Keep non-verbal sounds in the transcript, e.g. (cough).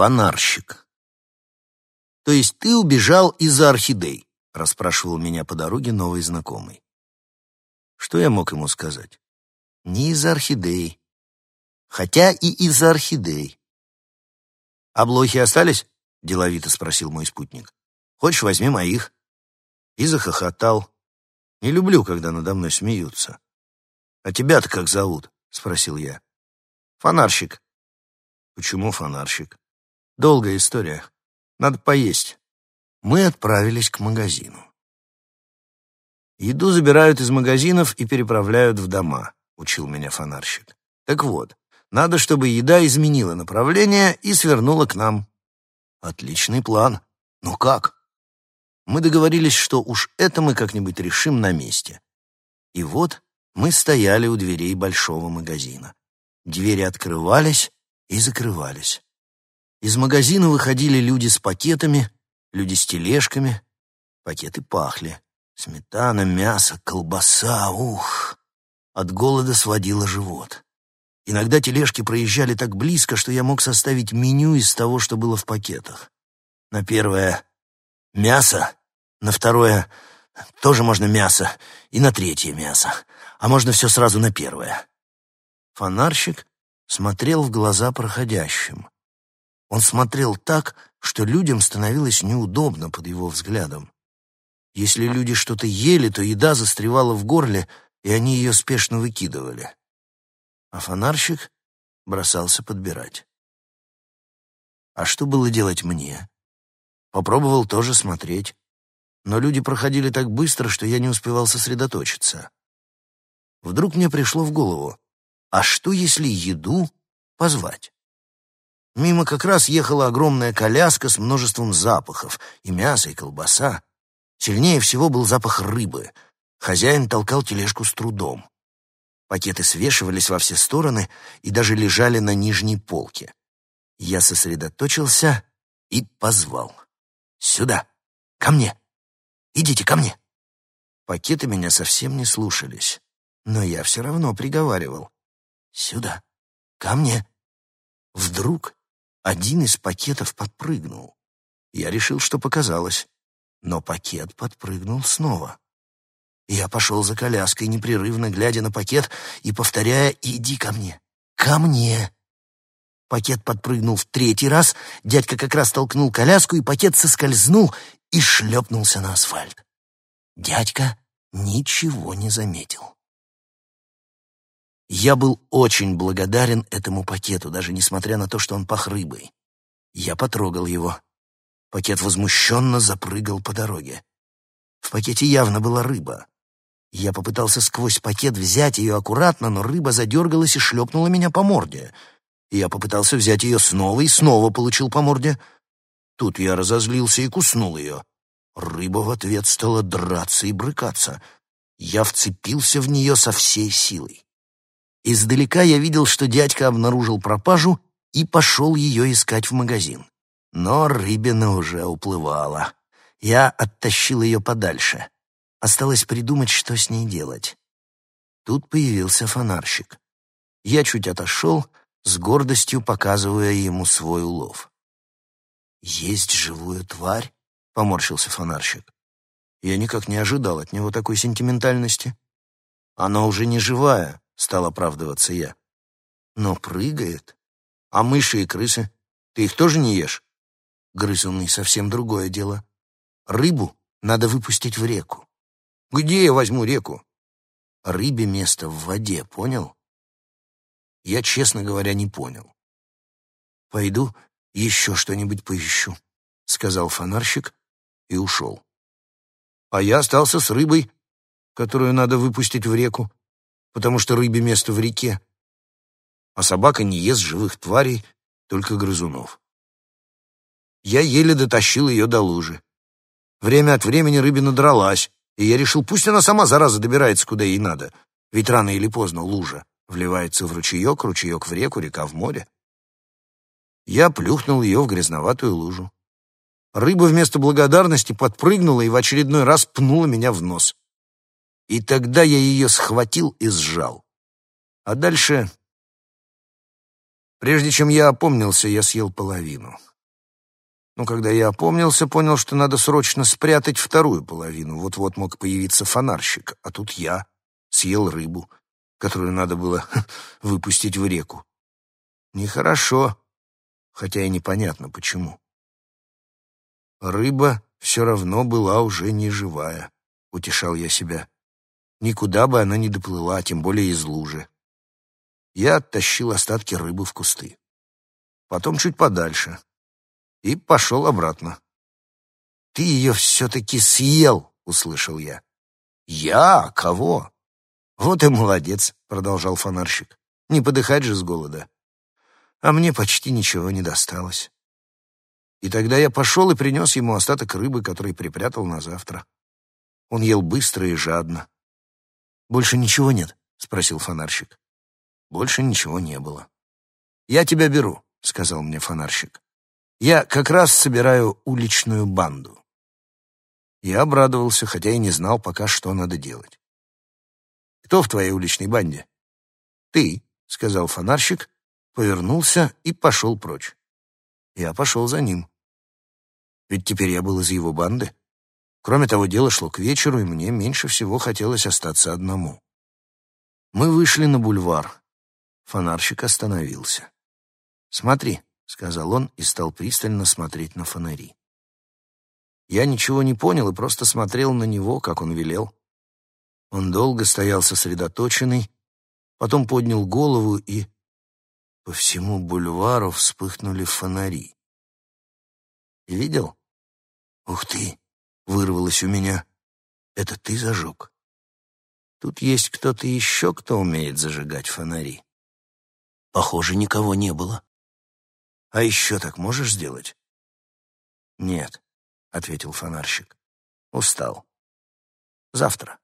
Фонарщик. То есть ты убежал из-за орхидей? Расспрашивал меня по дороге новый знакомый. Что я мог ему сказать? Не из-за орхидей. Хотя и из-за орхидей. «А блохи остались?» — деловито спросил мой спутник. «Хочешь, возьми моих?» И захохотал. Не люблю, когда надо мной смеются. «А тебя-то как зовут?» — спросил я. «Фонарщик». «Почему фонарщик?» «Долгая история. Надо поесть». Мы отправились к магазину. «Еду забирают из магазинов и переправляют в дома», — учил меня фонарщик. «Так вот, надо, чтобы еда изменила направление и свернула к нам». «Отличный план. Но как?» Мы договорились, что уж это мы как-нибудь решим на месте. И вот мы стояли у дверей большого магазина. Двери открывались и закрывались. Из магазина выходили люди с пакетами, люди с тележками. Пакеты пахли. Сметана, мясо, колбаса, ух! От голода сводило живот. Иногда тележки проезжали так близко, что я мог составить меню из того, что было в пакетах. На первое — мясо, на второе — тоже можно мясо, и на третье — мясо а можно все сразу на первое. Фонарщик смотрел в глаза проходящим. Он смотрел так, что людям становилось неудобно под его взглядом. Если люди что-то ели, то еда застревала в горле, и они ее спешно выкидывали. А фонарщик бросался подбирать. А что было делать мне? Попробовал тоже смотреть. Но люди проходили так быстро, что я не успевал сосредоточиться. Вдруг мне пришло в голову, а что если еду позвать? Мимо как раз ехала огромная коляска с множеством запахов, и мясо, и колбаса. Сильнее всего был запах рыбы. Хозяин толкал тележку с трудом. Пакеты свешивались во все стороны и даже лежали на нижней полке. Я сосредоточился и позвал. «Сюда! Ко мне! Идите ко мне!» Пакеты меня совсем не слушались но я все равно приговаривал. «Сюда, ко мне». Вдруг один из пакетов подпрыгнул. Я решил, что показалось, но пакет подпрыгнул снова. Я пошел за коляской, непрерывно глядя на пакет и повторяя «Иди ко мне! Ко мне!» Пакет подпрыгнул в третий раз, дядька как раз толкнул коляску, и пакет соскользнул и шлепнулся на асфальт. Дядька ничего не заметил. Я был очень благодарен этому пакету, даже несмотря на то, что он пах рыбой. Я потрогал его. Пакет возмущенно запрыгал по дороге. В пакете явно была рыба. Я попытался сквозь пакет взять ее аккуратно, но рыба задергалась и шлепнула меня по морде. Я попытался взять ее снова и снова получил по морде. Тут я разозлился и куснул ее. Рыба в ответ стала драться и брыкаться. Я вцепился в нее со всей силой. Издалека я видел, что дядька обнаружил пропажу и пошел ее искать в магазин. Но рыбина уже уплывала. Я оттащил ее подальше. Осталось придумать, что с ней делать. Тут появился фонарщик. Я чуть отошел, с гордостью показывая ему свой улов. «Есть живую тварь?» — поморщился фонарщик. Я никак не ожидал от него такой сентиментальности. «Она уже не живая», стал оправдываться я. Но прыгает. А мыши и крысы? Ты их тоже не ешь? Грызуны — совсем другое дело. Рыбу надо выпустить в реку. Где я возьму реку? Рыбе место в воде, понял? Я, честно говоря, не понял. Пойду еще что-нибудь поищу, — сказал фонарщик и ушел. А я остался с рыбой, которую надо выпустить в реку потому что рыбе место в реке. А собака не ест живых тварей, только грызунов. Я еле дотащил ее до лужи. Время от времени рыбина дралась, и я решил, пусть она сама, зараза, добирается, куда ей надо. Ведь рано или поздно лужа вливается в ручеек, ручеек в реку, река в море. Я плюхнул ее в грязноватую лужу. Рыба вместо благодарности подпрыгнула и в очередной раз пнула меня в нос. И тогда я ее схватил и сжал. А дальше Прежде чем я опомнился, я съел половину. Но когда я опомнился, понял, что надо срочно спрятать вторую половину. Вот-вот мог появиться фонарщик, а тут я съел рыбу, которую надо было (laughs) выпустить в реку. Нехорошо, хотя и непонятно почему. Рыба все равно была уже не живая, утешал я себя. Никуда бы она не доплыла, тем более из лужи. Я оттащил остатки рыбы в кусты. Потом чуть подальше, и пошел обратно. «Ты ее все-таки съел!» — услышал я. «Я? Кого?» «Вот и молодец», — продолжал фонарщик. «Не подыхать же с голода». А мне почти ничего не досталось. И тогда я пошел и принес ему остаток рыбы, который припрятал на завтра. Он ел быстро и жадно. «Больше ничего нет?» — спросил фонарщик. Больше ничего не было. «Я тебя беру», — сказал мне фонарщик. Я как раз собираю уличную банду. Я обрадовался, хотя и не знал пока, что надо делать. «Кто в твоей уличной банде?» «Ты», — сказал фонарщик, повернулся и пошел прочь. Я пошел за ним. Ведь теперь я был из его банды. Кроме того, дело шло к вечеру, и мне меньше всего хотелось остаться одному. Мы вышли на бульвар. Фонарщик остановился. «Смотри», — сказал он и стал пристально смотреть на фонари. Я ничего не понял и просто смотрел на него, как он велел. Он долго стоял сосредоточенный, потом поднял голову и... По всему бульвару вспыхнули фонари. Видел? «Ух ты!» — вырвалось у меня. «Это ты зажег?» Тут есть кто-то еще, кто умеет зажигать фонари. Похоже, никого не было. А еще так можешь сделать? Нет, ответил фонарщик. Устал. Завтра.